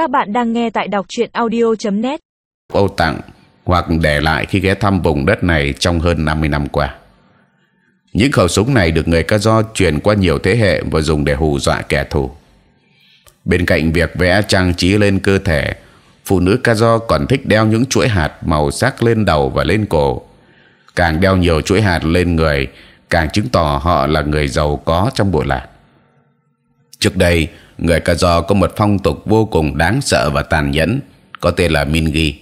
Các bạn đang nghe tại đọc truyện audio.net. Âu tặng hoặc để lại khi ghé thăm vùng đất này trong hơn 50 năm qua. Những khẩu súng này được người Kazo truyền qua nhiều thế hệ và dùng để hù dọa kẻ thù. Bên cạnh việc vẽ trang trí lên cơ thể, phụ nữ Kazo còn thích đeo những chuỗi hạt màu sắc lên đầu và lên cổ. Càng đeo nhiều chuỗi hạt lên người, càng chứng tỏ họ là người giàu có trong bộ lạc. Trước đây, người Kazo có một phong tục vô cùng đáng sợ và tàn nhẫn, có tên là Mingi.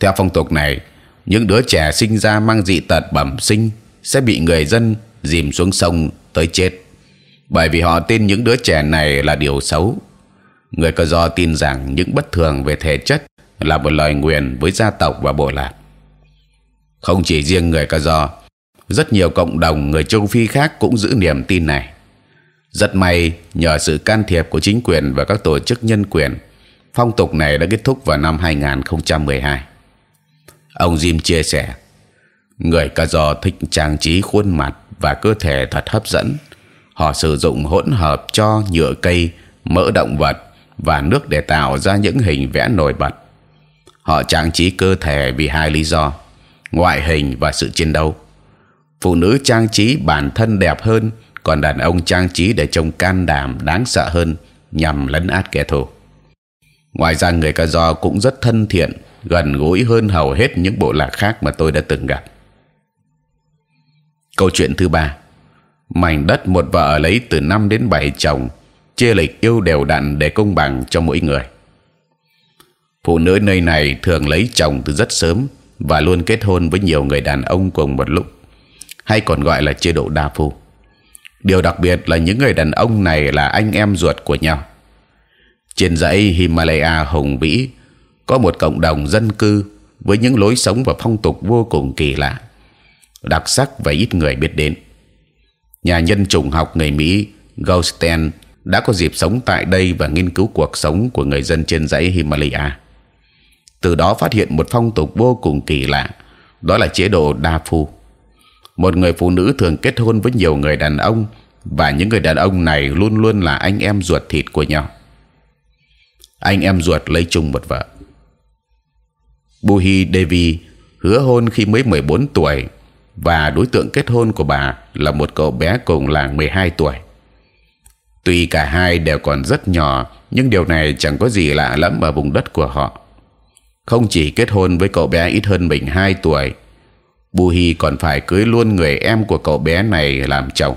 Theo phong tục này, những đứa trẻ sinh ra mang dị tật bẩm sinh sẽ bị người dân dìm xuống sông tới chết, bởi vì họ tin những đứa trẻ này là điều xấu. Người Kazo tin rằng những bất thường về thể chất là một lời nguyền với gia tộc và bộ lạc. Không chỉ riêng người Kazo, rất nhiều cộng đồng người châu Phi khác cũng giữ niềm tin này rất may nhờ sự can thiệp của chính quyền và các tổ chức nhân quyền, phong tục này đã kết thúc vào năm 2012. Ông Jim chia sẻ, người cà dò thích trang trí khuôn mặt và cơ thể thật hấp dẫn. Họ sử dụng hỗn hợp cho nhựa cây, mỡ động vật và nước để tạo ra những hình vẽ nổi bật. Họ trang trí cơ thể vì hai lý do: ngoại hình và sự chiến đấu. Phụ nữ trang trí bản thân đẹp hơn còn đàn ông trang trí để trông can đảm đáng sợ hơn nhằm lấn át kẻ thù. Ngoài ra người Ca Do cũng rất thân thiện, gần gũi hơn hầu hết những bộ lạc khác mà tôi đã từng gặp. Câu chuyện thứ ba, mảnh đất một vợ lấy từ năm đến bảy chồng, chia lịch yêu đều đặn để công bằng cho mỗi người. Phụ nữ nơi này thường lấy chồng từ rất sớm và luôn kết hôn với nhiều người đàn ông cùng một lúc, hay còn gọi là chế độ đa phu điều đặc biệt là những người đàn ông này là anh em ruột của nhau trên dãy Himalaya hùng vĩ có một cộng đồng dân cư với những lối sống và phong tục vô cùng kỳ lạ, đặc sắc và ít người biết đến. Nhà nhân chủng học người Mỹ Goldstein đã có dịp sống tại đây và nghiên cứu cuộc sống của người dân trên dãy Himalaya. Từ đó phát hiện một phong tục vô cùng kỳ lạ, đó là chế độ đa phu một người phụ nữ thường kết hôn với nhiều người đàn ông và những người đàn ông này luôn luôn là anh em ruột thịt của nhau. Anh em ruột lấy chung một vợ. Buhi Devi hứa hôn khi mới 14 tuổi và đối tượng kết hôn của bà là một cậu bé cùng làng 12 tuổi. Tuy cả hai đều còn rất nhỏ, nhưng điều này chẳng có gì lạ lắm ở vùng đất của họ. Không chỉ kết hôn với cậu bé ít hơn mình 2 tuổi, Buhi còn phải cưới luôn người em của cậu bé này làm chồng.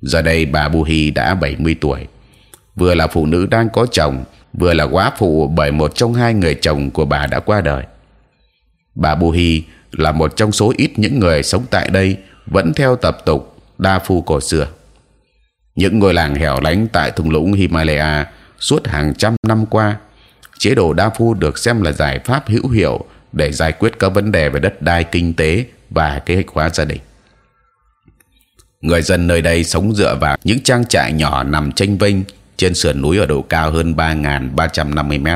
Giờ đây bà Buhi đã 70 tuổi, vừa là phụ nữ đang có chồng, vừa là quá phụ bởi một trong hai người chồng của bà đã qua đời. Bà Buhi là một trong số ít những người sống tại đây vẫn theo tập tục đa phu cổ xưa. Những ngôi làng hẻo lánh tại thung lũng Himalaya suốt hàng trăm năm qua, chế độ đa phu được xem là giải pháp hữu hiệu để giải quyết các vấn đề về đất đai, kinh tế và kế hoạch hóa gia đình. Người dân nơi đây sống dựa vào những trang trại nhỏ nằm tranh vinh trên sườn núi ở độ cao hơn 3.350 m.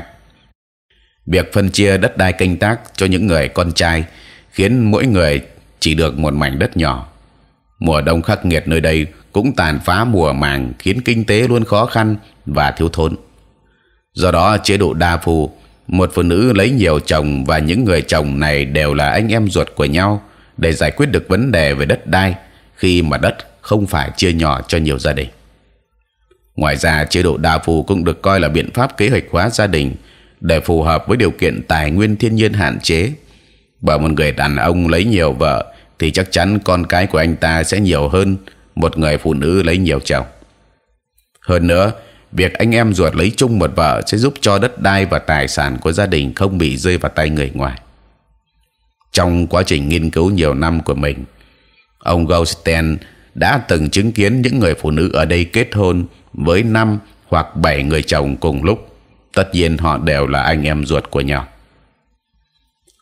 Việc phân chia đất đai canh tác cho những người con trai khiến mỗi người chỉ được một mảnh đất nhỏ. Mùa đông khắc nghiệt nơi đây cũng tàn phá mùa màng khiến kinh tế luôn khó khăn và thiếu thốn. Do đó chế độ đa phù một phụ nữ lấy nhiều chồng và những người chồng này đều là anh em ruột của nhau để giải quyết được vấn đề về đất đai khi mà đất không phải chia nhỏ cho nhiều gia đình. Ngoài ra, chế độ đa phù cũng được coi là biện pháp kế hoạch hóa gia đình để phù hợp với điều kiện tài nguyên thiên nhiên hạn chế. Bởi một người đàn ông lấy nhiều vợ thì chắc chắn con cái của anh ta sẽ nhiều hơn một người phụ nữ lấy nhiều chồng. Hơn nữa, việc anh em ruột lấy chung một vợ sẽ giúp cho đất đai và tài sản của gia đình không bị rơi vào tay người ngoài. Trong quá trình nghiên cứu nhiều năm của mình, ông Goldstein đã từng chứng kiến những người phụ nữ ở đây kết hôn với năm hoặc bảy người chồng cùng lúc. Tất nhiên họ đều là anh em ruột của nhau.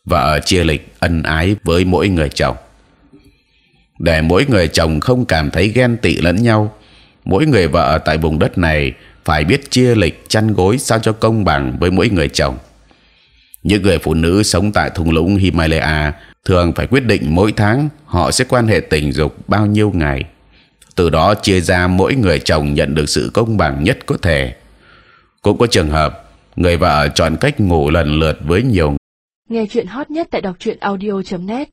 Vợ chia lịch ân ái với mỗi người chồng để mỗi người chồng không cảm thấy ghen tị lẫn nhau. Mỗi người vợ tại vùng đất này phải biết chia lịch chăn gối sao cho công bằng với mỗi người chồng. Những người phụ nữ sống tại thung lũng Himalaya thường phải quyết định mỗi tháng họ sẽ quan hệ tình dục bao nhiêu ngày. Từ đó chia ra mỗi người chồng nhận được sự công bằng nhất có thể. cũng có trường hợp, người vợ chọn cách ngủ lần lượt với nhiều Nghe chuyện hot nhất tại đọc truyện audio.net